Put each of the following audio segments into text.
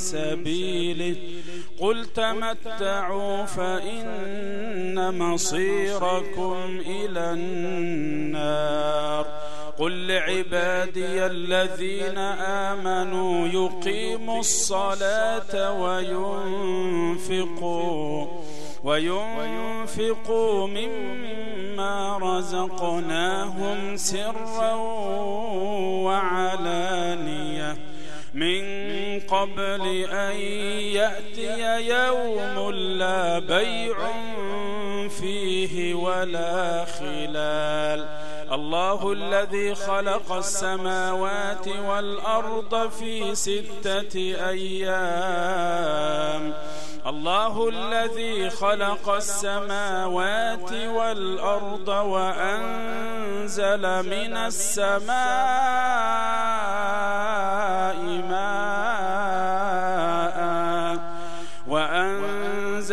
سبيله. قل تمتعوا فإن مصيركم إلى النار. قل لعبادي الذين آمنوا يقيموا الصلاة وينفقوا وينفقوا مما رزقناهم سرا وعلانية. من قبل أن يأتي يوم لا بيع فيه ولا خلال. الله الذي خلق السماوات والأرض في ستة أيام. الله الذي خلق السماوات والأرض وأنزل من السماء ماء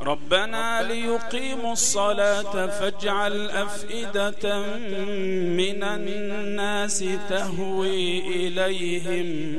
ربنا ليقيموا الصلاة فاجعل أفئدة من الناس تهوي إليهم.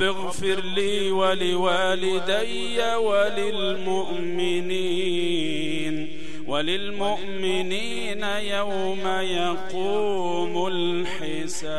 رب اغفر لي ولوالدي وللمؤمنين وللمؤمنين يوم يقوم الحساب.